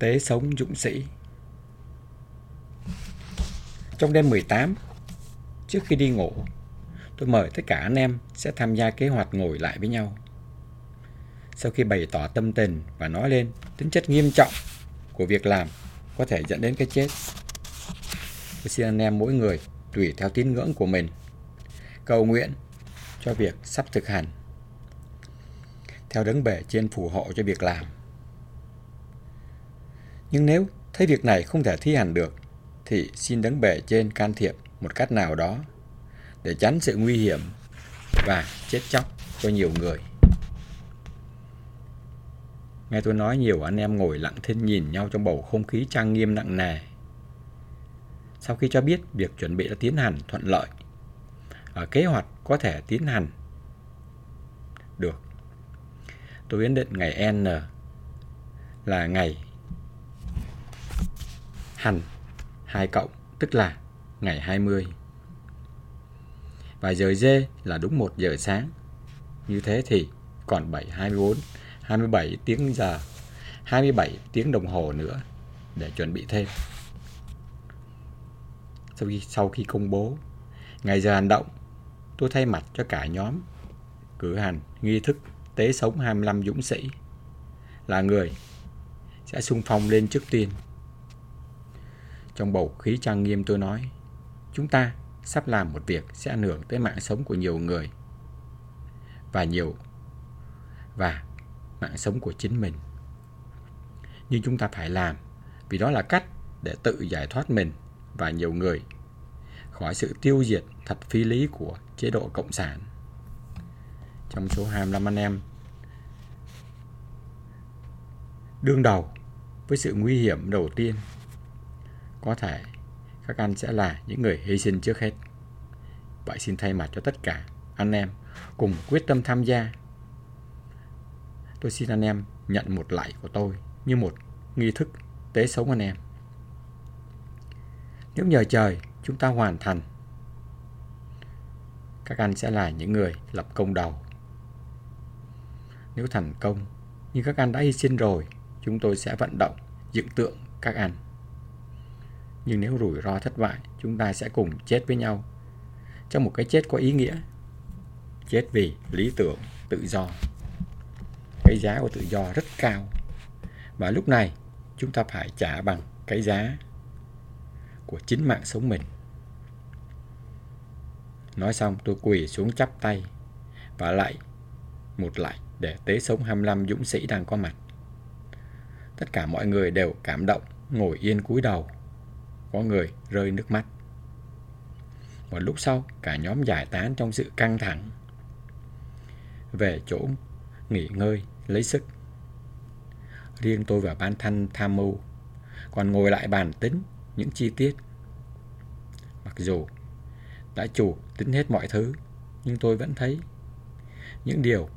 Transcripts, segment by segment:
Tế sống dũng sĩ Trong đêm 18, trước khi đi ngủ, tôi mời tất cả anh em sẽ tham gia kế hoạch ngồi lại với nhau. Sau khi bày tỏ tâm tình và nói lên tính chất nghiêm trọng của việc làm có thể dẫn đến cái chết, tôi xin anh em mỗi người tùy theo tín ngưỡng của mình cầu nguyện cho việc sắp thực hành theo đấng bể trên phù hộ cho việc làm. Nhưng nếu thấy việc này không thể thi hành được, thì xin đấng bề trên can thiệp một cách nào đó để tránh sự nguy hiểm và chết chóc cho nhiều người. Nghe tôi nói nhiều anh em ngồi lặng thinh nhìn nhau trong bầu không khí trang nghiêm nặng nề. Sau khi cho biết việc chuẩn bị đã tiến hành thuận lợi, ở kế hoạch có thể tiến hành được. Tôi ấn định ngày N là ngày hành 2 cộng, tức là ngày 20. Và giờ D là đúng 1 giờ sáng. Như thế thì còn 7, 24, 27 tiếng giờ, 27 tiếng đồng hồ nữa để chuẩn bị thêm. Sau khi, sau khi công bố ngày giờ hành động, tôi thay mặt cho cả nhóm cử hành nghi thức tế sống 25 dũng sĩ là người sẽ sung phong lên trước tiên. Trong bầu khí trang nghiêm tôi nói, chúng ta sắp làm một việc sẽ ảnh hưởng tới mạng sống của nhiều người và nhiều và mạng sống của chính mình. Nhưng chúng ta phải làm vì đó là cách để tự giải thoát mình và nhiều người khỏi sự tiêu diệt thật phi lý của chế độ Cộng sản. Trong số 25 anh em đương đầu với sự nguy hiểm đầu tiên có thể các anh sẽ là những người hy sinh trước hết. Vậy xin thay mặt cho tất cả anh em cùng quyết tâm tham gia. Tôi xin anh em nhận một lạy của tôi như một nghi thức tế sống anh em. Nếu nhờ trời chúng ta hoàn thành, các anh sẽ là những người lập công đầu. Nếu thành công, như các anh đã hy sinh rồi, chúng tôi sẽ vận động dựng tượng các anh. Nhưng nếu rủi ro thất bại, chúng ta sẽ cùng chết với nhau trong một cái chết có ý nghĩa. Chết vì lý tưởng, tự do. Cái giá của tự do rất cao. Và lúc này, chúng ta phải trả bằng cái giá của chính mạng sống mình. Nói xong tôi quỳ xuống chắp tay và lại một lại để tế sống 25 dũng sĩ đang có mặt. Tất cả mọi người đều cảm động, ngồi yên cúi đầu. Có người rơi nước mắt. Một lúc sau, cả nhóm giải tán trong sự căng thẳng. Về chỗ nghỉ ngơi, lấy sức. Riêng tôi và ban thanh tham mưu, còn ngồi lại bàn tính những chi tiết. Mặc dù đã chủ tính hết mọi thứ, nhưng tôi vẫn thấy những điều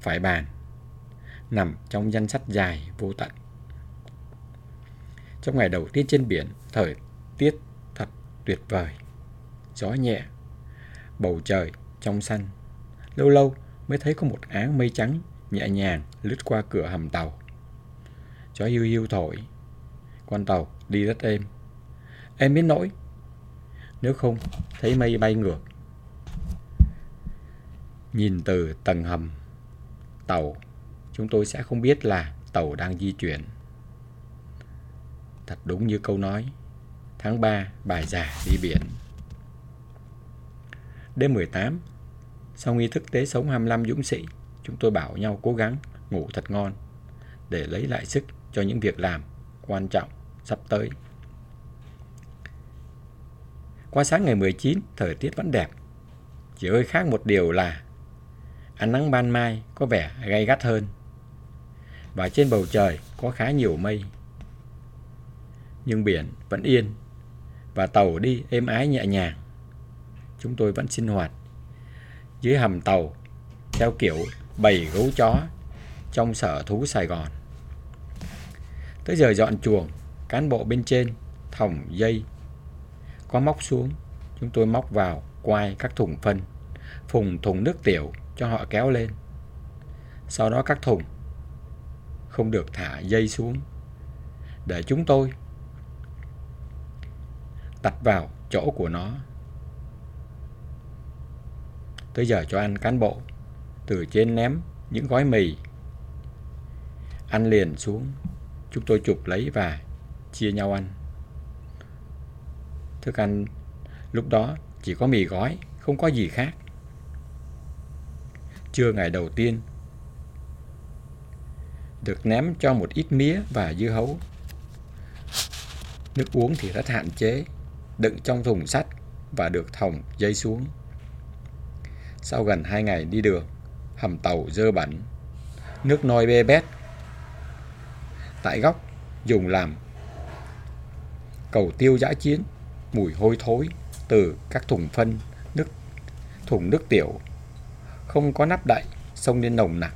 phải bàn nằm trong danh sách dài vô tận. Trong ngày đầu tiên trên biển, thời tiết thật tuyệt vời. Gió nhẹ, bầu trời trong xanh. Lâu lâu mới thấy có một áng mây trắng nhẹ nhàng lướt qua cửa hầm tàu. Gió hiu hiu thổi, con tàu đi rất êm. em biết nỗi, nếu không thấy mây bay ngược. Nhìn từ tầng hầm tàu, chúng tôi sẽ không biết là tàu đang di chuyển. Thật đúng như câu nói, tháng 3 bài già đi biển. Đêm 18, sau nghi thức tế sống 25 dũng sĩ, chúng tôi bảo nhau cố gắng ngủ thật ngon để lấy lại sức cho những việc làm quan trọng sắp tới. Qua sáng ngày 19, thời tiết vẫn đẹp. Chỉ hơi khác một điều là ánh nắng ban mai có vẻ gay gắt hơn. Và trên bầu trời có khá nhiều mây. Nhưng biển vẫn yên và tàu đi êm ái nhẹ nhàng. Chúng tôi vẫn sinh hoạt dưới hầm tàu theo kiểu bầy gấu chó trong sở thú Sài Gòn. Tới giờ dọn chuồng, cán bộ bên trên thòng dây có móc xuống, chúng tôi móc vào quai các thùng phân, phùng thùng nước tiểu cho họ kéo lên. Sau đó các thùng không được thả dây xuống để chúng tôi đặt vào chỗ của nó. Tới giờ cho ăn cán bộ, từ trên ném những gói mì. Ăn liền xuống, chúng tôi chụp lấy và chia nhau ăn. Thức ăn lúc đó chỉ có mì gói, không có gì khác. Trưa ngày đầu tiên, được ném cho một ít mía và dưa hấu. Nước uống thì rất hạn chế, đựng trong thùng sắt và được thòng dây xuống. Sau gần hai ngày đi đường, hầm tàu dơ bẩn, nước nôi bê bét. Tại góc dùng làm cầu tiêu giã chiến, mùi hôi thối từ các thùng phân, nước thùng nước tiểu không có nắp đậy, xông lên nồng nặc.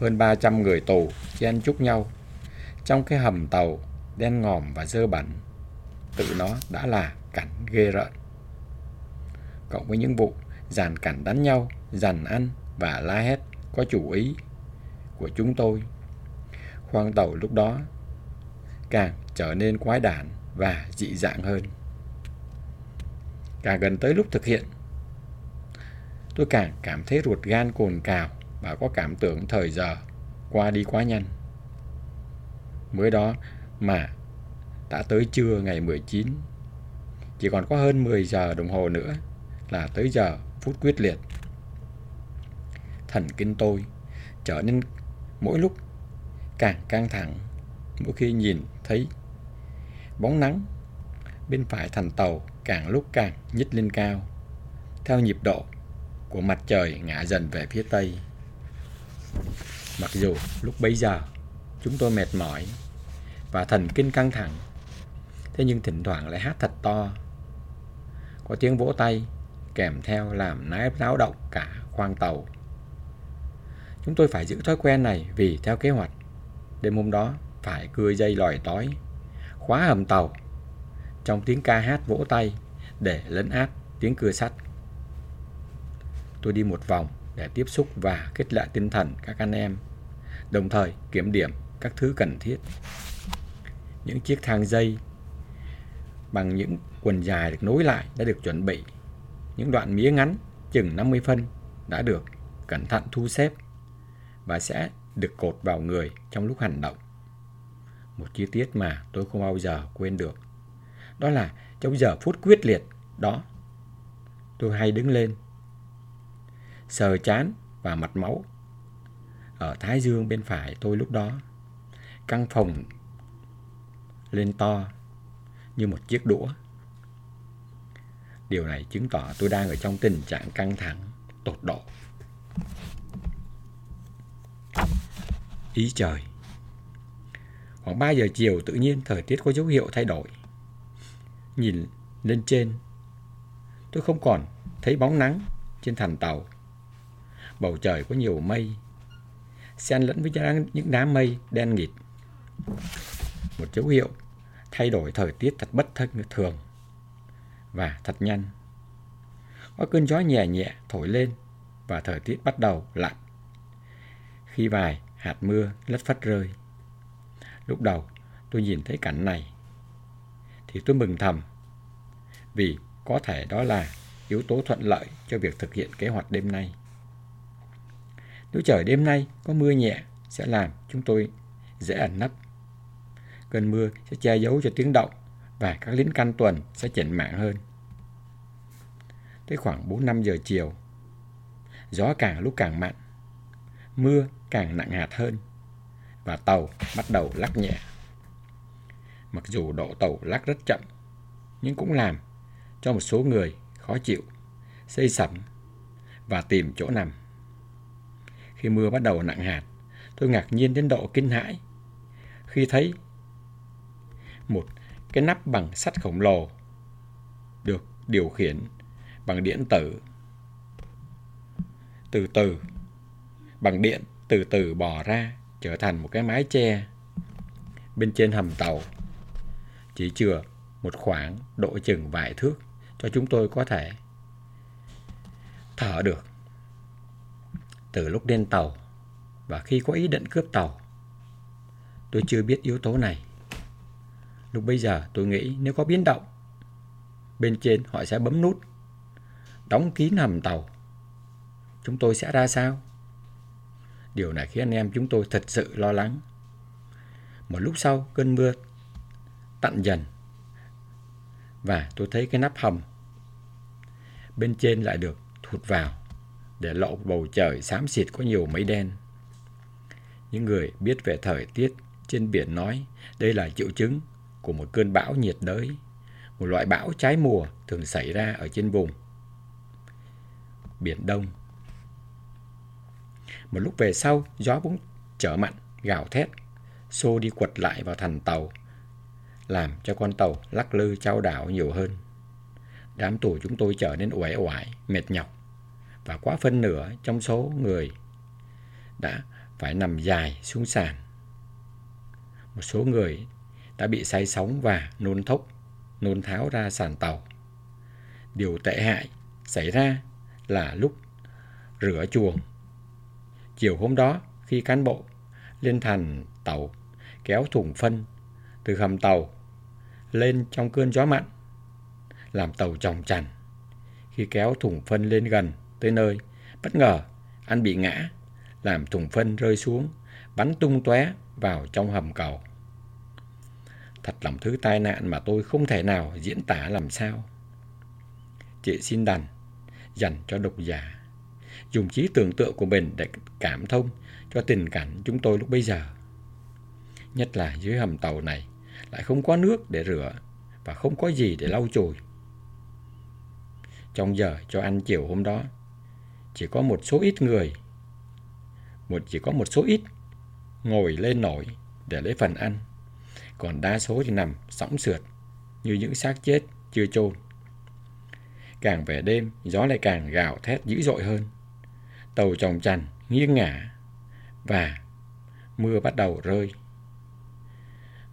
Hơn 300 người tù chen chúc nhau trong cái hầm tàu đen ngòm và dơ bẩn. Tự nó đã là cảnh ghê rợn. Cộng với những vụ dàn cảnh đánh nhau, dàn ăn và la hét có chủ ý của chúng tôi. Khoang tàu lúc đó càng trở nên quái đản và dị dạng hơn. Càng gần tới lúc thực hiện, tôi càng cảm thấy ruột gan cồn cào và có cảm tưởng thời giờ qua đi quá nhanh. Mới đó mà đã tới trưa ngày 19, chỉ còn có hơn 10 giờ đồng hồ nữa là tới giờ phút quyết liệt. Thần kinh tôi trở nên mỗi lúc càng căng thẳng mỗi khi nhìn thấy bóng nắng bên phải thành tàu càng lúc càng nhích lên cao theo nhịp độ của mặt trời ngã dần về phía tây. Mặc dù lúc bấy giờ chúng tôi mệt mỏi và thần kinh căng thẳng, thế nhưng thỉnh thoảng lại hát thật to. Có tiếng vỗ tay kèm theo làm nái náo động cả khoang tàu. Chúng tôi phải giữ thói quen này vì theo kế hoạch, đêm hôm đó phải cưa dây lòi tói, khóa hầm tàu trong tiếng ca hát vỗ tay để lấn át tiếng cưa sắt. Tôi đi một vòng để tiếp xúc và kết lại tinh thần các anh em, đồng thời kiểm điểm các thứ cần thiết. Những chiếc thang dây bằng những quần dài được nối lại đã được chuẩn bị. Những đoạn mía ngắn chừng 50 phân đã được cẩn thận thu xếp và sẽ được cột vào người trong lúc hành động. Một chi tiết mà tôi không bao giờ quên được. Đó là trong giờ phút quyết liệt đó, tôi hay đứng lên, sờ chán và mặt máu. Ở thái dương bên phải tôi lúc đó, căng phòng lên to như một chiếc đũa. Điều này chứng tỏ tôi đang ở trong tình trạng căng thẳng, tột độ. Ý trời Khoảng 3 giờ chiều tự nhiên thời tiết có dấu hiệu thay đổi. Nhìn lên trên, tôi không còn thấy bóng nắng trên thành tàu. Bầu trời có nhiều mây, xen lẫn với những đám mây đen nghịt. Một dấu hiệu thay đổi thời tiết thật bất thân thường và thật nhanh. Có cơn gió nhẹ nhẹ thổi lên và thời tiết bắt đầu lạnh. Khi vài hạt mưa lất phất rơi. Lúc đầu tôi nhìn thấy cảnh này thì tôi mừng thầm vì có thể đó là yếu tố thuận lợi cho việc thực hiện kế hoạch đêm nay. Nếu trời đêm nay có mưa nhẹ sẽ làm chúng tôi dễ ẩn nấp. Cơn mưa sẽ che giấu cho tiếng động và các lính canh tuần sẽ chỉnh mạng hơn. Tới khoảng 4-5 giờ chiều, gió càng lúc càng mạnh, mưa càng nặng hạt hơn và tàu bắt đầu lắc nhẹ. Mặc dù độ tàu lắc rất chậm, nhưng cũng làm cho một số người khó chịu, xây sẩm và tìm chỗ nằm. Khi mưa bắt đầu nặng hạt, tôi ngạc nhiên đến độ kinh hãi khi thấy một cái nắp bằng sắt khổng lồ được điều khiển bằng điện tử từ từ bằng điện từ từ bò ra trở thành một cái mái che bên trên hầm tàu chỉ chừa một khoảng độ chừng vài thước cho chúng tôi có thể thở được. Từ lúc lên tàu và khi có ý định cướp tàu, tôi chưa biết yếu tố này. Lúc bây giờ tôi nghĩ nếu có biến động, bên trên họ sẽ bấm nút, đóng kín hầm tàu. Chúng tôi sẽ ra sao? Điều này khiến anh em chúng tôi thật sự lo lắng. Một lúc sau, cơn mưa tặn dần và tôi thấy cái nắp hầm bên trên lại được thụt vào để lộ bầu trời xám xịt có nhiều mây đen. Những người biết về thời tiết trên biển nói đây là triệu chứng của một cơn bão nhiệt đới, một loại bão trái mùa thường xảy ra ở trên vùng Biển Đông. Một lúc về sau, gió bỗng trở mặn, gào thét, xô đi quật lại vào thành tàu, làm cho con tàu lắc lư trao đảo nhiều hơn. Đám tù chúng tôi trở nên uể oải, mệt nhọc, và quá phân nửa trong số người đã phải nằm dài xuống sàn. Một số người đã bị say sóng và nôn thốc, nôn tháo ra sàn tàu. Điều tệ hại xảy ra là lúc rửa chuồng. Chiều hôm đó, khi cán bộ lên thành tàu kéo thùng phân từ hầm tàu lên trong cơn gió mặn, làm tàu tròng tràn. Khi kéo thùng phân lên gần tới nơi, bất ngờ anh bị ngã, làm thùng phân rơi xuống, bắn tung tóe vào trong hầm cầu. Thật lòng thứ tai nạn mà tôi không thể nào diễn tả làm sao. Chị xin đành dành cho độc giả. Dùng trí tưởng tượng của mình để cảm thông cho tình cảnh chúng tôi lúc bây giờ. Nhất là dưới hầm tàu này lại không có nước để rửa và không có gì để lau chùi. Trong giờ cho ăn chiều hôm đó, chỉ có một số ít người, một chỉ có một số ít ngồi lên nổi để lấy phần ăn, còn đa số thì nằm sõng sượt như những xác chết chưa chôn. Càng về đêm, gió lại càng gào thét dữ dội hơn. Tàu chồng chành, nghiêng ngả và mưa bắt đầu rơi.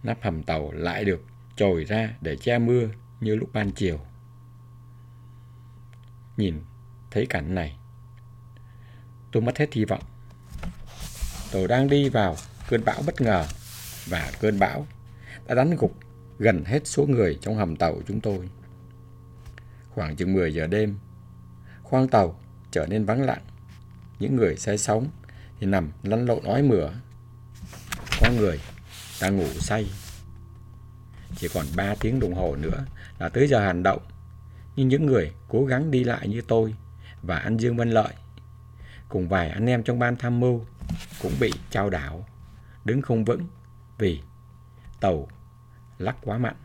Nắp hầm tàu lại được trồi ra để che mưa như lúc ban chiều. Nhìn thấy cảnh này, tôi mất hết hy vọng. Tàu đang đi vào cơn bão bất ngờ và cơn bão đã đánh gục gần hết số người trong hầm tàu chúng tôi. Khoảng chừng 10 giờ đêm, khoang tàu trở nên vắng lặng. Những người say sóng thì nằm lăn lộn ói mửa. Có người đang ngủ say. Chỉ còn 3 tiếng đồng hồ nữa là tới giờ hành động. Nhưng những người cố gắng đi lại như tôi và anh Dương Văn Lợi cùng vài anh em trong ban tham mưu cũng bị trao đảo, đứng không vững vì tàu lắc quá mạnh.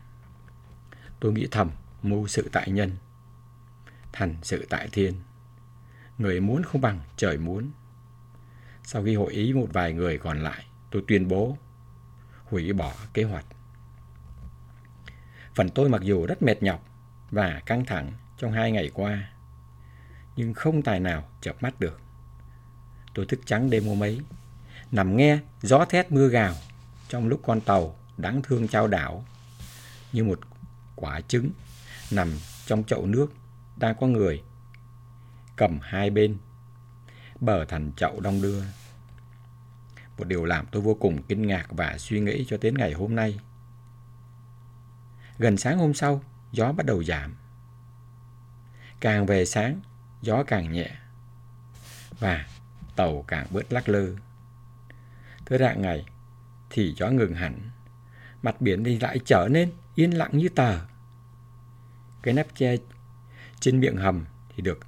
Tôi nghĩ thầm mưu sự tại nhân thành sự tại thiên. Người muốn không bằng trời muốn. Sau khi hội ý một vài người còn lại, tôi tuyên bố hủy bỏ kế hoạch. Phần tôi mặc dù rất mệt nhọc và căng thẳng trong hai ngày qua, nhưng không tài nào chợp mắt được. Tôi thức trắng đêm hôm ấy, nằm nghe gió thét mưa gào trong lúc con tàu đáng thương trao đảo như một quả trứng nằm trong chậu nước đang có người cầm hai bên bờ thành chậu đong đưa. Một điều làm tôi vô cùng kinh ngạc và suy nghĩ cho đến ngày hôm nay. Gần sáng hôm sau, gió bắt đầu giảm. Càng về sáng, gió càng nhẹ. Và tàu càng bớt lắc lư. Tới rạng ngày, thì gió ngừng hẳn. Mặt biển thì lại trở nên yên lặng như tờ. Cái nắp che trên miệng hầm thì được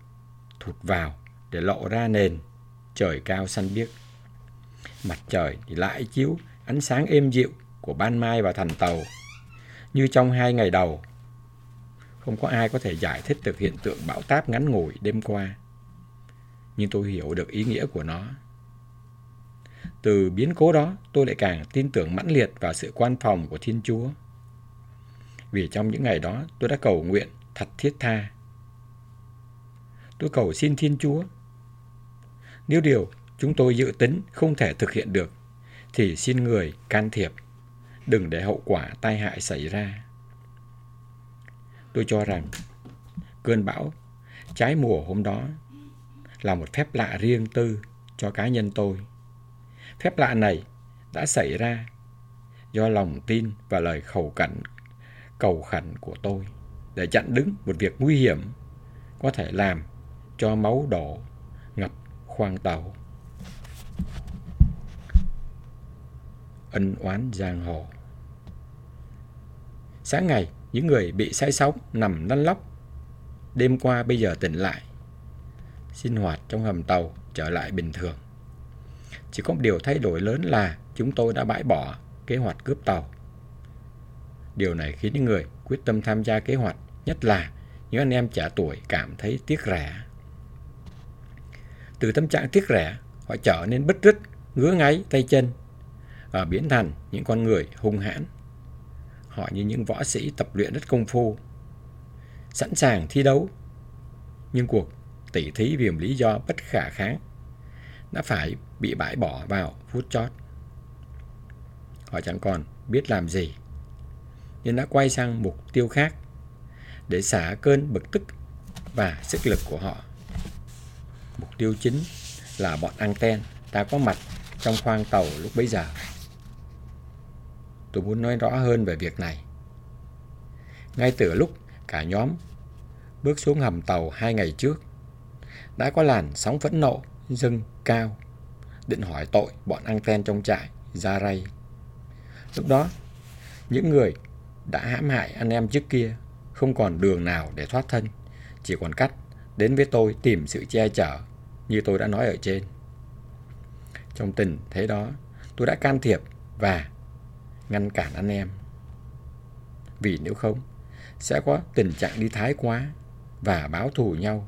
thụt vào để lộ ra nền trời cao xanh biếc. Mặt trời thì lại chiếu ánh sáng êm dịu của ban mai vào thành tàu. Như trong hai ngày đầu, không có ai có thể giải thích được hiện tượng bão táp ngắn ngủi đêm qua. Nhưng tôi hiểu được ý nghĩa của nó. Từ biến cố đó, tôi lại càng tin tưởng mãnh liệt vào sự quan phòng của Thiên Chúa. Vì trong những ngày đó, tôi đã cầu nguyện thật thiết tha tôi cầu xin Thiên Chúa. Nếu điều chúng tôi dự tính không thể thực hiện được, thì xin người can thiệp, đừng để hậu quả tai hại xảy ra. Tôi cho rằng cơn bão trái mùa hôm đó là một phép lạ riêng tư cho cá nhân tôi. Phép lạ này đã xảy ra do lòng tin và lời khẩu cẩn cầu khẩn của tôi để chặn đứng một việc nguy hiểm có thể làm cho máu đổ ngập khoang tàu. Ân oán giang hồ Sáng ngày, những người bị say sóng nằm lăn lóc. Đêm qua bây giờ tỉnh lại. Sinh hoạt trong hầm tàu trở lại bình thường. Chỉ có một điều thay đổi lớn là chúng tôi đã bãi bỏ kế hoạch cướp tàu. Điều này khiến những người quyết tâm tham gia kế hoạch, nhất là những anh em trẻ tuổi cảm thấy tiếc rẻ. Từ tâm trạng tiếc rẻ, họ trở nên bứt rứt, ngứa ngáy tay chân và biến thành những con người hung hãn. Họ như những võ sĩ tập luyện rất công phu, sẵn sàng thi đấu. Nhưng cuộc tỉ thí vì một lý do bất khả kháng đã phải bị bãi bỏ vào phút chót. Họ chẳng còn biết làm gì, nhưng đã quay sang mục tiêu khác để xả cơn bực tức và sức lực của họ. Mục tiêu chính là bọn anten đã có mặt trong khoang tàu lúc bấy giờ. Tôi muốn nói rõ hơn về việc này. Ngay từ lúc cả nhóm bước xuống hầm tàu hai ngày trước, đã có làn sóng phẫn nộ dâng cao, định hỏi tội bọn anten trong trại ra ray. Lúc đó, những người đã hãm hại anh em trước kia không còn đường nào để thoát thân, chỉ còn cách đến với tôi tìm sự che chở như tôi đã nói ở trên. Trong tình thế đó, tôi đã can thiệp và ngăn cản anh em. Vì nếu không, sẽ có tình trạng đi thái quá và báo thù nhau.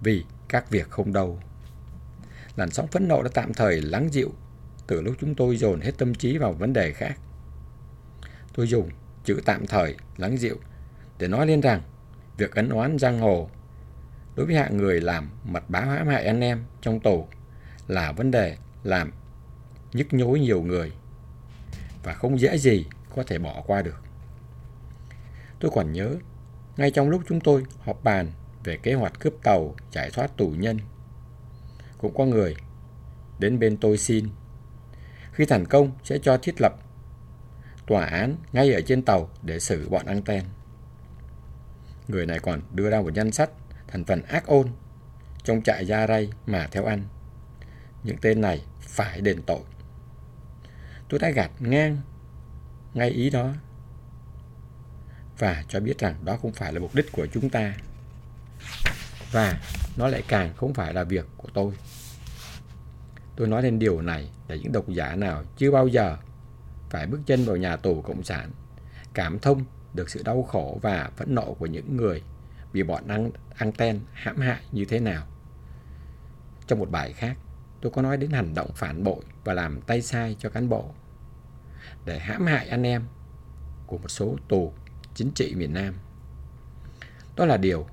Vì các việc không đâu. Làn sóng phẫn nộ đã tạm thời lắng dịu từ lúc chúng tôi dồn hết tâm trí vào vấn đề khác. Tôi dùng chữ tạm thời lắng dịu để nói lên rằng việc ấn oán giang hồ đối với hạng người làm mật báo hãm hại anh em trong tù là vấn đề làm nhức nhối nhiều người và không dễ gì có thể bỏ qua được. Tôi còn nhớ, ngay trong lúc chúng tôi họp bàn về kế hoạch cướp tàu giải thoát tù nhân, cũng có người đến bên tôi xin. Khi thành công, sẽ cho thiết lập tòa án ngay ở trên tàu để xử bọn anten. Người này còn đưa ra một danh sách, thành phần ác ôn trong trại gia ray mà theo anh. Những tên này phải đền tội. Tôi đã gạt ngang ngay ý đó và cho biết rằng đó không phải là mục đích của chúng ta và nó lại càng không phải là việc của tôi. Tôi nói lên điều này để những độc giả nào chưa bao giờ phải bước chân vào nhà tù cộng sản cảm thông được sự đau khổ và phẫn nộ của những người bị bọn ăn, ăn ten hãm hại như thế nào. Trong một bài khác, tôi có nói đến hành động phản bội và làm tay sai cho cán bộ để hãm hại anh em của một số tù chính trị miền Nam. Đó là điều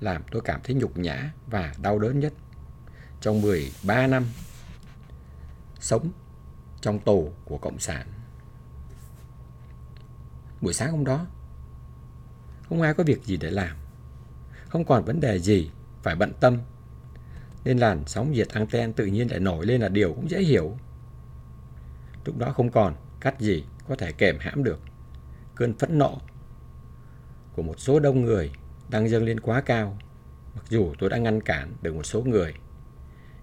làm tôi cảm thấy nhục nhã và đau đớn nhất trong 13 năm sống trong tù của Cộng sản. Buổi sáng hôm đó, không ai có việc gì để làm. Không còn vấn đề gì phải bận tâm. Nên làn sóng diệt anten tự nhiên lại nổi lên là điều cũng dễ hiểu. Lúc đó không còn cách gì có thể kèm hãm được. Cơn phẫn nộ của một số đông người đang dâng lên quá cao. Mặc dù tôi đã ngăn cản được một số người.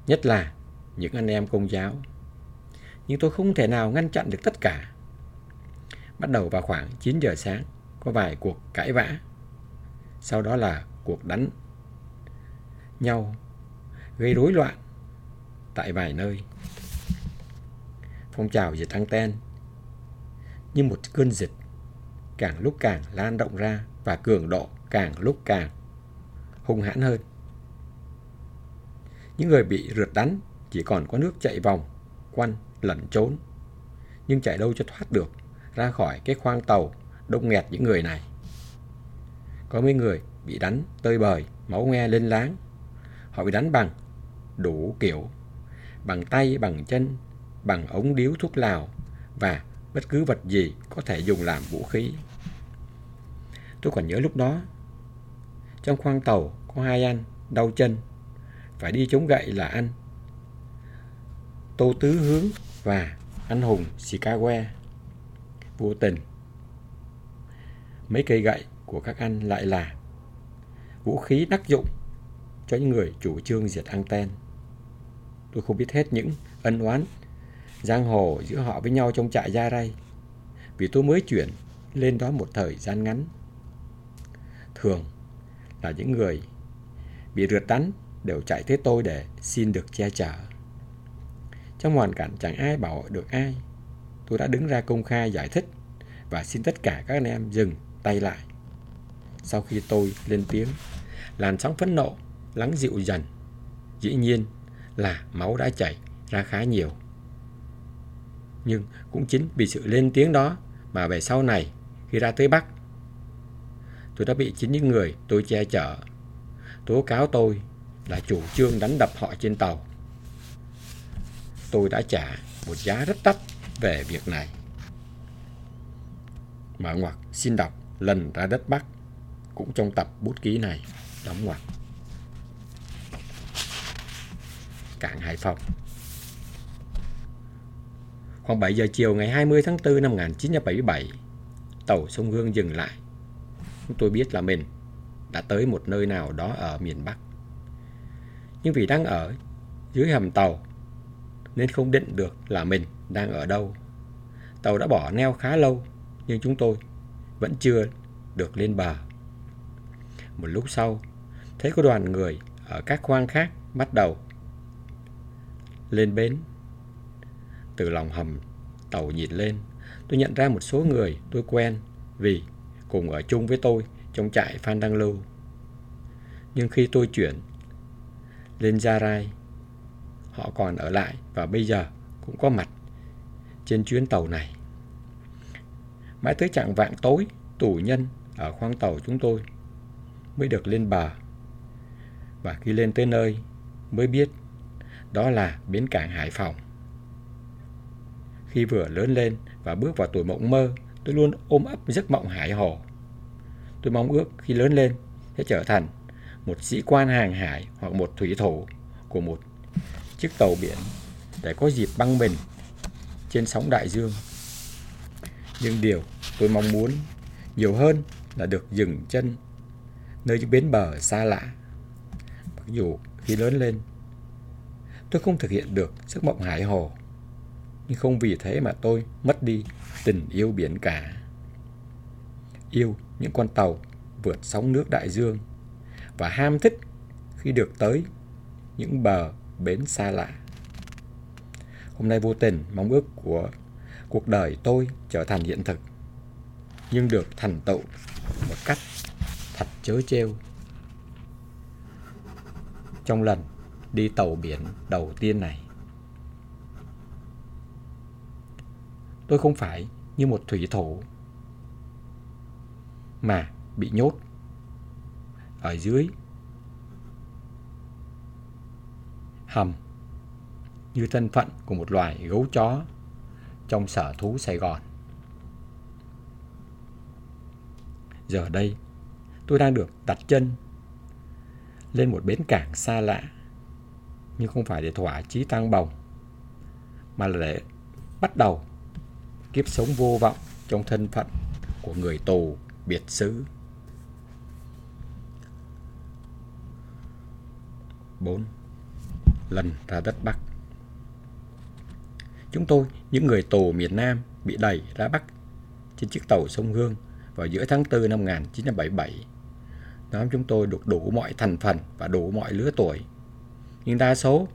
Nhất là những anh em công giáo. Nhưng tôi không thể nào ngăn chặn được tất cả. Bắt đầu vào khoảng 9 giờ sáng, có vài cuộc cãi vã. Sau đó là cuộc đánh nhau, gây rối loạn tại vài nơi. Phong trào dịch ten như một cơn dịch càng lúc càng lan rộng ra và cường độ càng lúc càng hung hãn hơn. Những người bị rượt đánh chỉ còn có nước chạy vòng, quanh, lẩn trốn. Nhưng chạy đâu cho thoát được ra khỏi cái khoang tàu đông nghẹt những người này. Có mấy người bị đánh tơi bời, máu nghe lên láng. Họ bị đánh bằng đủ kiểu, bằng tay, bằng chân, bằng ống điếu thuốc lào và bất cứ vật gì có thể dùng làm vũ khí. Tôi còn nhớ lúc đó, trong khoang tàu có hai anh đau chân, phải đi chống gậy là anh Tô Tứ Hướng và anh Hùng Chicago. vô tình. Mấy cây gậy của các anh lại là vũ khí đắc dụng cho những người chủ trương diệt anten. Tôi không biết hết những ân oán giang hồ giữa họ với nhau trong trại gia ray vì tôi mới chuyển lên đó một thời gian ngắn. Thường là những người bị rượt đánh đều chạy tới tôi để xin được che chở. Trong hoàn cảnh chẳng ai bảo được ai, tôi đã đứng ra công khai giải thích và xin tất cả các anh em dừng tay lại. Sau khi tôi lên tiếng, làn sóng phẫn nộ lắng dịu dần. Dĩ nhiên là máu đã chảy ra khá nhiều. Nhưng cũng chính vì sự lên tiếng đó mà về sau này khi ra tới Bắc, tôi đã bị chính những người tôi che chở tố cáo tôi là chủ trương đánh đập họ trên tàu. Tôi đã trả một giá rất đắt về việc này. Mở ngoặc xin đọc lần ra đất Bắc cũng trong tập bút ký này đóng ngoặc. Cảng Hải Phòng Khoảng 7 giờ chiều ngày 20 tháng 4 năm 1977, tàu sông Hương dừng lại. Chúng tôi biết là mình đã tới một nơi nào đó ở miền Bắc. Nhưng vì đang ở dưới hầm tàu nên không định được là mình đang ở đâu. Tàu đã bỏ neo khá lâu nhưng chúng tôi vẫn chưa được lên bờ. Một lúc sau, thấy có đoàn người ở các khoang khác bắt đầu lên bến. Từ lòng hầm tàu nhìn lên, tôi nhận ra một số người tôi quen vì cùng ở chung với tôi trong trại Phan Đăng Lưu. Nhưng khi tôi chuyển lên Gia Rai, họ còn ở lại và bây giờ cũng có mặt trên chuyến tàu này. Mãi tới trạng vạng tối, tù nhân ở khoang tàu chúng tôi mới được lên bờ. Và khi lên tới nơi mới biết đó là bến cảng Hải Phòng. Khi vừa lớn lên và bước vào tuổi mộng mơ, tôi luôn ôm ấp giấc mộng hải hồ. Tôi mong ước khi lớn lên sẽ trở thành một sĩ quan hàng hải hoặc một thủy thủ của một chiếc tàu biển để có dịp băng mình trên sóng đại dương. Nhưng điều tôi mong muốn nhiều hơn là được dừng chân nơi những bến bờ xa lạ. Mặc dù khi lớn lên, tôi không thực hiện được giấc mộng hải hồ, nhưng không vì thế mà tôi mất đi tình yêu biển cả. Yêu những con tàu vượt sóng nước đại dương và ham thích khi được tới những bờ bến xa lạ. Hôm nay vô tình mong ước của cuộc đời tôi trở thành hiện thực nhưng được thành tựu một cách thật chớ trêu. Trong lần đi tàu biển đầu tiên này, tôi không phải như một thủy thủ mà bị nhốt ở dưới hầm như thân phận của một loài gấu chó trong sở thú Sài Gòn. Giờ đây, tôi đang được đặt chân lên một bến cảng xa lạ, nhưng không phải để thỏa chí tăng bồng, mà là để bắt đầu kiếp sống vô vọng trong thân phận của người tù biệt xứ. 4. Lần ra đất Bắc Chúng tôi, những người tù miền Nam, bị đẩy ra Bắc trên chiếc tàu sông Hương vào giữa tháng 4 năm 1977. Nhóm chúng tôi được đủ mọi thành phần và đủ mọi lứa tuổi, nhưng đa số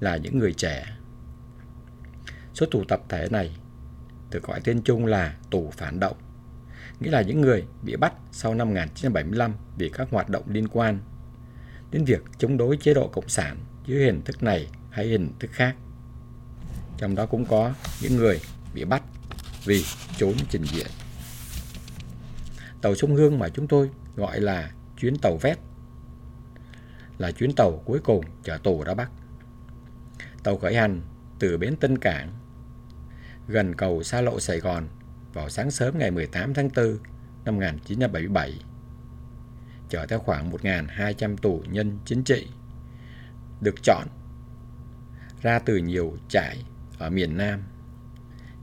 là những người trẻ. Số tù tập thể này được gọi tên chung là tù phản động nghĩa là những người bị bắt sau năm 1975 vì các hoạt động liên quan đến việc chống đối chế độ Cộng sản dưới hình thức này hay hình thức khác. Trong đó cũng có những người bị bắt vì trốn trình diện. Tàu sông Hương mà chúng tôi gọi là chuyến tàu vét, là chuyến tàu cuối cùng chở tù ra Bắc. Tàu khởi hành từ bến Tân Cảng gần cầu xa lộ Sài Gòn vào sáng sớm ngày 18 tháng 4 năm 1977, chở theo khoảng 1.200 tù nhân chính trị, được chọn ra từ nhiều trại ở miền Nam.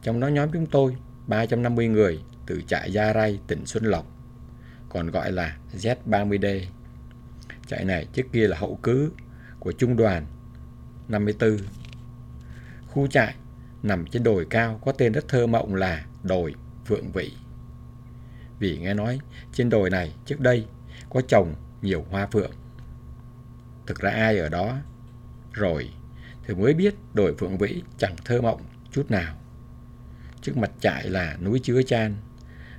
Trong đó nhóm chúng tôi 350 người từ trại Gia Rai, tỉnh Xuân Lộc, còn gọi là Z30D. Trại này trước kia là hậu cứ của Trung đoàn 54. Khu trại nằm trên đồi cao có tên rất thơ mộng là đồi Phượng Vị. Vì nghe nói trên đồi này trước đây có trồng nhiều hoa phượng. Thực ra ai ở đó rồi thì mới biết đồi Phượng Vĩ chẳng thơ mộng chút nào. Trước mặt trại là núi chứa chan,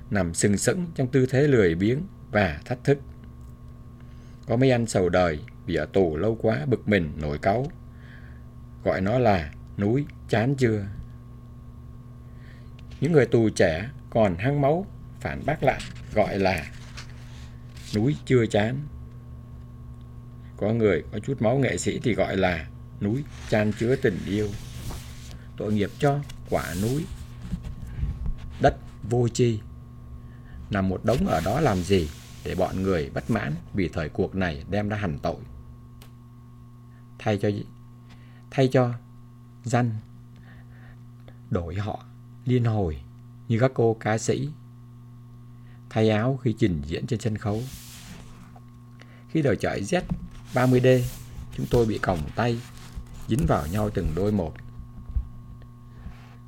nằm sừng sững trong tư thế lười biếng và thách thức. Có mấy anh sầu đời vì ở tù lâu quá bực mình nổi cáu. Gọi nó là núi, chán chưa. Những người tù trẻ còn hăng máu phản bác lại, gọi là núi chưa chán. Có người có chút máu nghệ sĩ thì gọi là núi chan chứa tình yêu. Tội nghiệp cho quả núi, đất vô chi nằm một đống ở đó làm gì để bọn người bất mãn vì thời cuộc này đem ra hành tội. Thay cho thay cho danh đổi họ liên hồi như các cô ca sĩ thay áo khi trình diễn trên sân khấu. Khi đầu chọi Z 30D, chúng tôi bị còng tay dính vào nhau từng đôi một.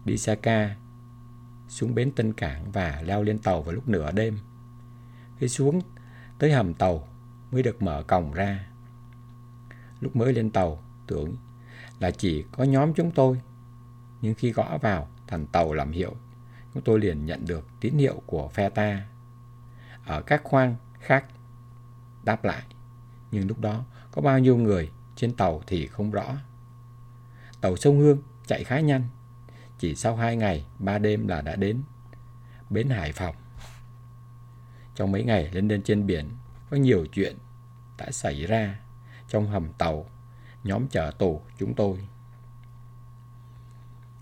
Đi xe ca xuống bến Tân Cảng và leo lên tàu vào lúc nửa đêm. Khi xuống tới hầm tàu mới được mở còng ra. Lúc mới lên tàu tưởng là chỉ có nhóm chúng tôi. Nhưng khi gõ vào thằng tàu làm hiệu, chúng tôi liền nhận được tín hiệu của phe ta. Ở các khoang khác đáp lại. Nhưng lúc đó có bao nhiêu người trên tàu thì không rõ. Tàu sông Hương chạy khá nhanh. Chỉ sau hai ngày, ba đêm là đã đến bến Hải Phòng. Trong mấy ngày lên lên trên biển, có nhiều chuyện đã xảy ra trong hầm tàu nhóm chợ tù chúng tôi.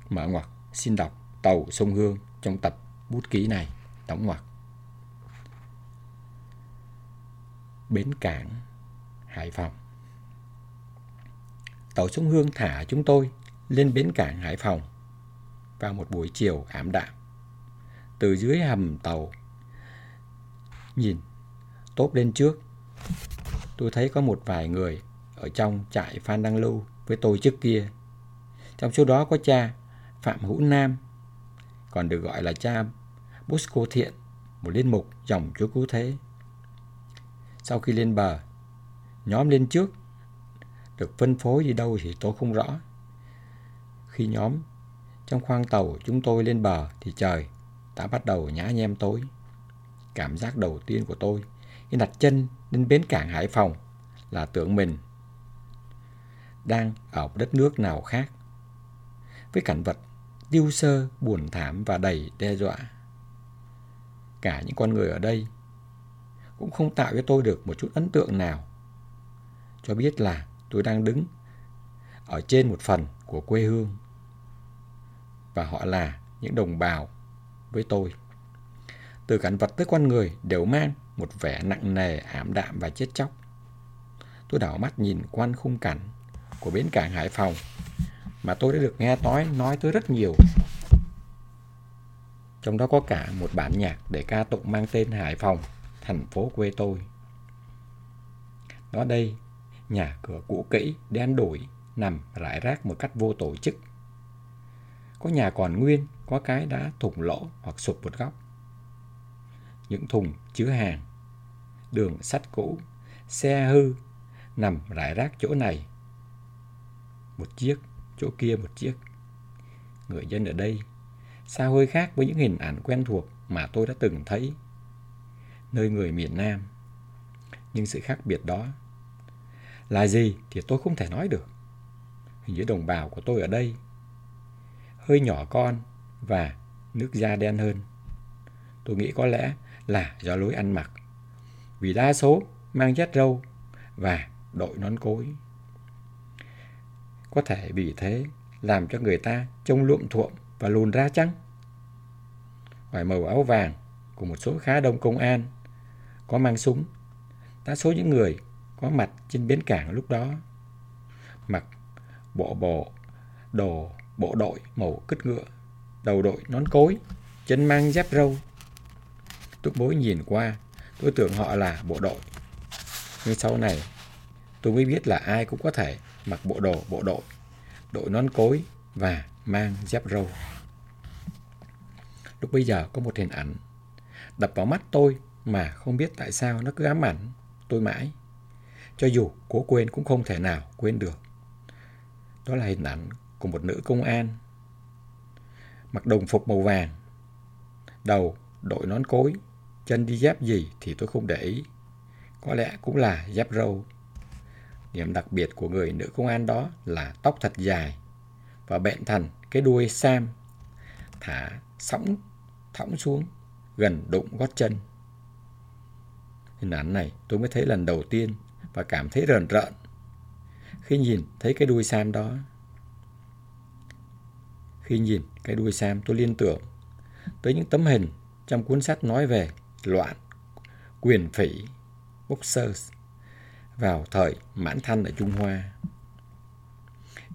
Mở ngoặc, xin đọc Tàu Sông Hương trong tập bút ký này, đóng ngoặc. Bến cảng Hải Phòng Tàu Sông Hương thả chúng tôi lên bến cảng Hải Phòng vào một buổi chiều ảm đạm. Từ dưới hầm tàu, nhìn, tốt lên trước, tôi thấy có một vài người ở trong trại Phan Đăng Lưu với tôi trước kia. Trong số đó có cha Phạm Hữu Nam, còn được gọi là cha Bosco Thiện, một liên mục dòng chúa cứu thế. Sau khi lên bờ, nhóm lên trước, được phân phối đi đâu thì tôi không rõ. Khi nhóm trong khoang tàu chúng tôi lên bờ thì trời đã bắt đầu nhá nhem tối. Cảm giác đầu tiên của tôi khi đặt chân lên bến cảng Hải Phòng là tưởng mình đang ở đất nước nào khác. Với cảnh vật tiêu sơ, buồn thảm và đầy đe dọa. Cả những con người ở đây cũng không tạo cho tôi được một chút ấn tượng nào. Cho biết là tôi đang đứng ở trên một phần của quê hương và họ là những đồng bào với tôi. Từ cảnh vật tới con người đều mang một vẻ nặng nề, ảm đạm và chết chóc. Tôi đảo mắt nhìn quan khung cảnh của bến cảng Hải Phòng mà tôi đã được nghe nói nói tới rất nhiều. Trong đó có cả một bản nhạc để ca tụng mang tên Hải Phòng, thành phố quê tôi. Đó đây, nhà cửa cũ kỹ, đen đổi nằm rải rác một cách vô tổ chức có nhà còn nguyên, có cái đã thủng lỗ hoặc sụp một góc. Những thùng chứa hàng, đường sắt cũ, xe hư nằm rải rác chỗ này. Một chiếc, chỗ kia một chiếc. Người dân ở đây xa hơi khác với những hình ảnh quen thuộc mà tôi đã từng thấy nơi người miền Nam. Nhưng sự khác biệt đó là gì thì tôi không thể nói được. Hình như đồng bào của tôi ở đây hơi nhỏ con và nước da đen hơn. Tôi nghĩ có lẽ là do lối ăn mặc. Vì đa số mang dép râu và đội nón cối. Có thể vì thế làm cho người ta trông luộm thuộm và lùn ra chăng? Ngoài màu áo vàng của một số khá đông công an có mang súng. Đa số những người có mặt trên bến cảng lúc đó mặc bộ bộ đồ bộ đội màu cứt ngựa, đầu đội nón cối chân mang dép râu. Túc bối nhìn qua, tôi tưởng họ là bộ đội. Nhưng sau này, tôi mới biết là ai cũng có thể mặc bộ đồ bộ đội, đội nón cối và mang dép râu. Lúc bây giờ có một hình ảnh đập vào mắt tôi mà không biết tại sao nó cứ ám ảnh tôi mãi. Cho dù cố quên cũng không thể nào quên được. Đó là hình ảnh của một nữ công an mặc đồng phục màu vàng, đầu đội nón cối, chân đi dép gì thì tôi không để ý. Có lẽ cũng là dép râu. Điểm đặc biệt của người nữ công an đó là tóc thật dài và bện thành cái đuôi sam thả sóng thõng xuống gần đụng gót chân. Hình ảnh này tôi mới thấy lần đầu tiên và cảm thấy rờn rợn khi nhìn thấy cái đuôi sam đó. Khi nhìn cái đuôi sam tôi liên tưởng tới những tấm hình trong cuốn sách nói về loạn, quyền phỉ, boxers vào thời mãn thanh ở Trung Hoa.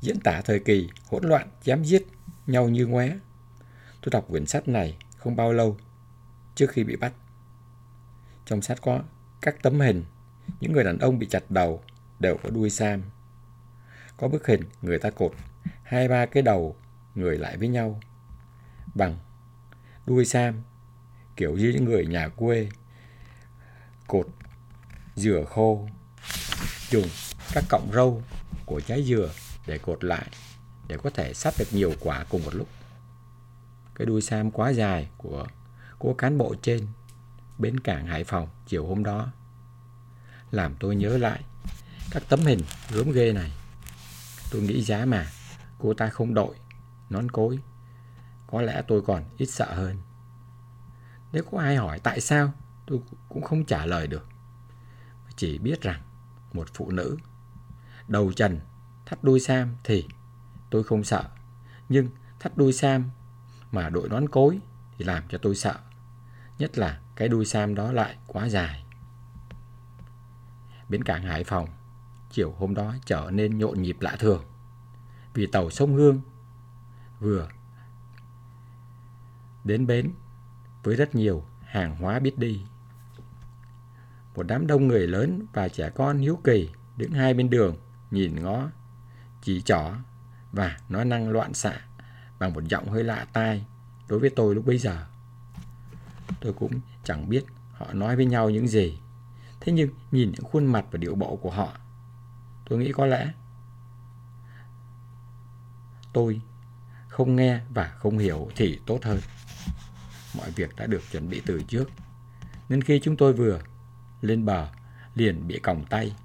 Diễn tả thời kỳ hỗn loạn, dám giết nhau như ngoé. Tôi đọc quyển sách này không bao lâu trước khi bị bắt. Trong sách có các tấm hình, những người đàn ông bị chặt đầu đều có đuôi sam. Có bức hình người ta cột hai ba cái đầu người lại với nhau bằng đuôi sam, kiểu như những người nhà quê cột dừa khô dùng các cọng râu của trái dừa để cột lại để có thể sắp được nhiều quả cùng một lúc. Cái đuôi sam quá dài của của cán bộ trên bến cảng Hải Phòng chiều hôm đó làm tôi nhớ lại các tấm hình gớm ghê này. Tôi nghĩ giá mà cô ta không đội nón cối, có lẽ tôi còn ít sợ hơn. Nếu có ai hỏi tại sao, tôi cũng không trả lời được. Chỉ biết rằng một phụ nữ đầu trần, thắt đuôi sam thì, tôi không sợ. Nhưng thắt đuôi sam mà đội nón cối thì làm cho tôi sợ. Nhất là cái đuôi sam đó lại quá dài. Bến cảng Hải Phòng, chiều hôm đó trở nên nhộn nhịp lạ thường. Vì tàu sông Hương vừa đến bến với rất nhiều hàng hóa biết đi. Một đám đông người lớn và trẻ con hiếu kỳ đứng hai bên đường nhìn ngó, chỉ trỏ và nói năng loạn xạ bằng một giọng hơi lạ tai đối với tôi lúc bấy giờ. Tôi cũng chẳng biết họ nói với nhau những gì. Thế nhưng nhìn những khuôn mặt và điệu bộ của họ, tôi nghĩ có lẽ tôi không nghe và không hiểu thì tốt hơn. Mọi việc đã được chuẩn bị từ trước. Nên khi chúng tôi vừa lên bờ, liền bị còng tay.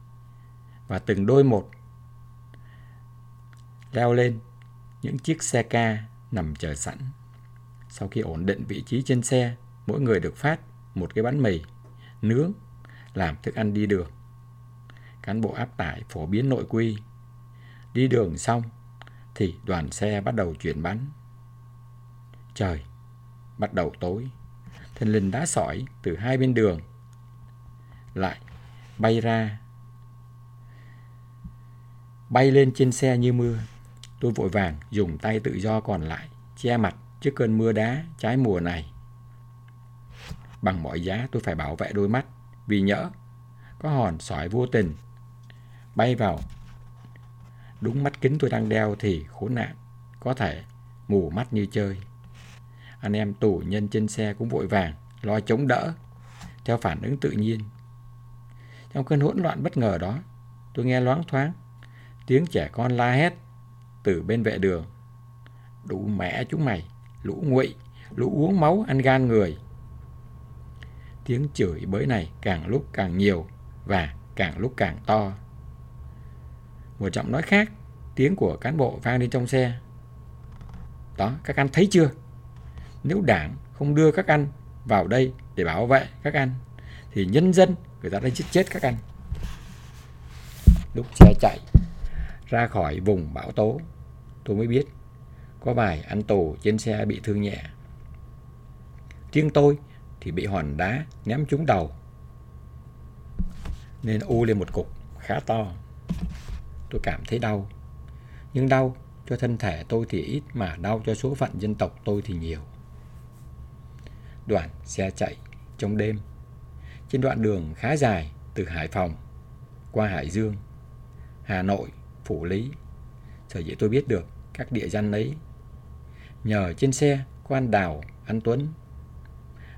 Và từng đôi một leo lên những chiếc xe ca nằm chờ sẵn. Sau khi ổn định vị trí trên xe, mỗi người được phát một cái bánh mì, nướng, làm thức ăn đi đường. Cán bộ áp tải phổ biến nội quy. Đi đường xong, thì đoàn xe bắt đầu chuyển bánh. Trời bắt đầu tối, Thân linh đá sỏi từ hai bên đường lại bay ra bay lên trên xe như mưa. Tôi vội vàng dùng tay tự do còn lại che mặt trước cơn mưa đá trái mùa này. Bằng mọi giá tôi phải bảo vệ đôi mắt vì nhỡ có hòn sỏi vô tình bay vào đúng mắt kính tôi đang đeo thì khốn nạn, có thể mù mắt như chơi. Anh em tù nhân trên xe cũng vội vàng, lo chống đỡ, theo phản ứng tự nhiên. Trong cơn hỗn loạn bất ngờ đó, tôi nghe loáng thoáng, tiếng trẻ con la hét từ bên vệ đường. Đủ mẹ chúng mày, lũ nguội, lũ uống máu ăn gan người. Tiếng chửi bới này càng lúc càng nhiều và càng lúc càng to. Một giọng nói khác, tiếng của cán bộ vang lên trong xe. Đó, các anh thấy chưa? Nếu đảng không đưa các anh vào đây để bảo vệ các anh, thì nhân dân người ta đã giết chết các anh. Lúc xe chạy ra khỏi vùng bão tố, tôi mới biết có vài anh tù trên xe bị thương nhẹ. Riêng tôi thì bị hòn đá ném trúng đầu, nên u lên một cục khá to tôi cảm thấy đau. Nhưng đau cho thân thể tôi thì ít mà đau cho số phận dân tộc tôi thì nhiều. đoàn xe chạy trong đêm trên đoạn đường khá dài từ Hải Phòng qua Hải Dương, Hà Nội, Phủ Lý. Sở dĩ tôi biết được các địa danh ấy nhờ trên xe có anh Đào, anh Tuấn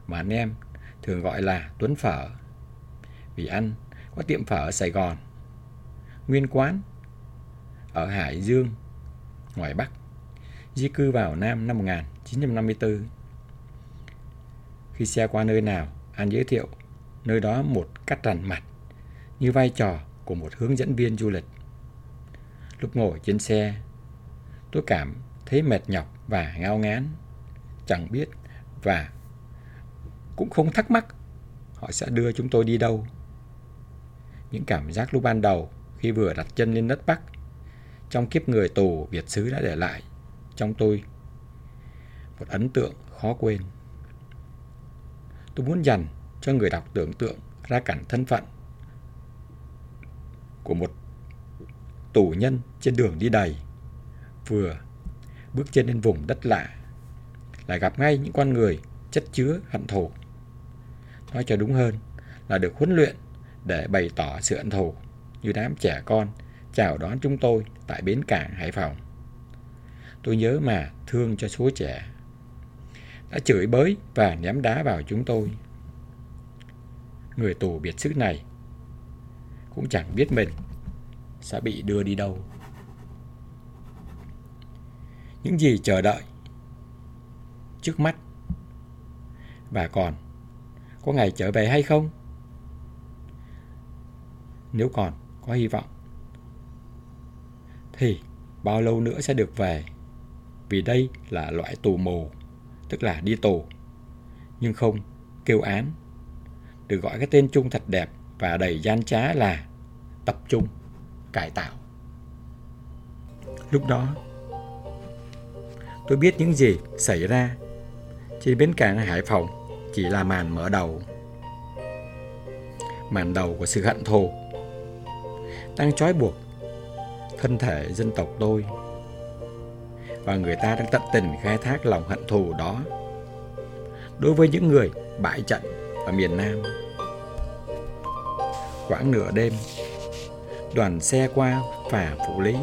mà anh em thường gọi là Tuấn Phở vì anh có tiệm phở ở Sài Gòn, nguyên quán ở Hải Dương, ngoài Bắc, di cư vào Nam năm 1954. Khi xe qua nơi nào, anh giới thiệu nơi đó một cách rằn mặt, như vai trò của một hướng dẫn viên du lịch. Lúc ngồi trên xe, tôi cảm thấy mệt nhọc và ngao ngán, chẳng biết và cũng không thắc mắc họ sẽ đưa chúng tôi đi đâu. Những cảm giác lúc ban đầu khi vừa đặt chân lên đất Bắc trong kiếp người tù Việt xứ đã để lại trong tôi một ấn tượng khó quên. Tôi muốn dành cho người đọc tưởng tượng ra cảnh thân phận của một tù nhân trên đường đi đầy, vừa bước chân lên vùng đất lạ, lại gặp ngay những con người chất chứa hận thù. Nói cho đúng hơn là được huấn luyện để bày tỏ sự hận thù như đám trẻ con chào đón chúng tôi tại bến cảng Hải Phòng. Tôi nhớ mà thương cho số trẻ đã chửi bới và ném đá vào chúng tôi. Người tù biệt sức này cũng chẳng biết mình sẽ bị đưa đi đâu. Những gì chờ đợi trước mắt và còn có ngày trở về hay không? Nếu còn có hy vọng thì bao lâu nữa sẽ được về? Vì đây là loại tù mù, tức là đi tù, nhưng không kêu án. Được gọi cái tên chung thật đẹp và đầy gian trá là tập trung cải tạo. Lúc đó, tôi biết những gì xảy ra trên bến cảng Hải Phòng chỉ là màn mở đầu. Màn đầu của sự hận thù đang trói buộc thân thể dân tộc tôi và người ta đang tận tình khai thác lòng hận thù đó đối với những người bại trận ở miền Nam. Quãng nửa đêm, đoàn xe qua phà Phủ Lý,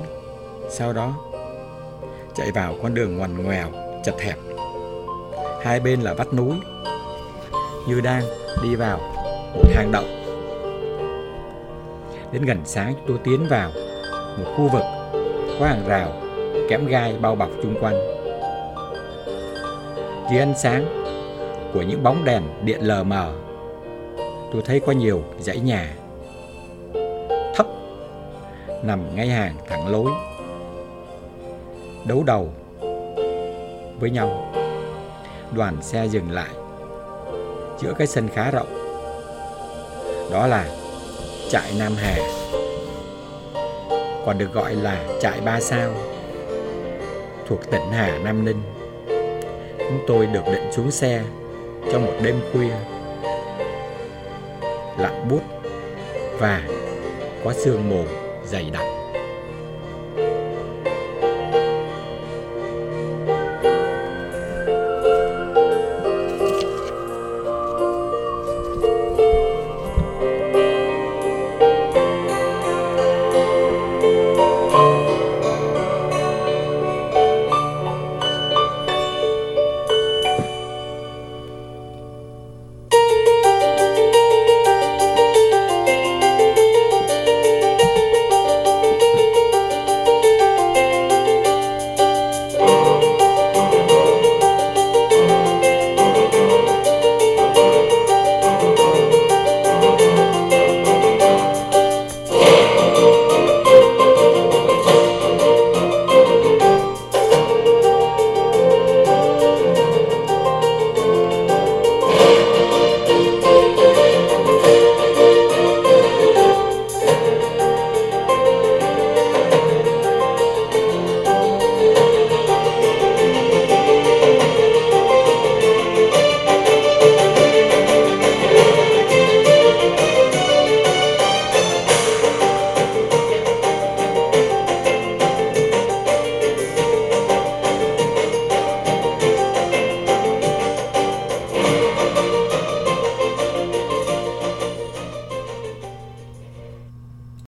sau đó chạy vào con đường ngoằn ngoèo, chật hẹp. Hai bên là vách núi, như đang đi vào một hang động. Đến gần sáng tôi tiến vào một khu vực có hàng rào kẽm gai bao bọc chung quanh. Dưới ánh sáng của những bóng đèn điện lờ mờ, tôi thấy có nhiều dãy nhà thấp nằm ngay hàng thẳng lối đấu đầu với nhau. Đoàn xe dừng lại giữa cái sân khá rộng. Đó là trại Nam Hà còn được gọi là trại Ba Sao thuộc tỉnh Hà Nam Ninh. Chúng tôi được định xuống xe trong một đêm khuya lặng bút và có sương mù dày đặc.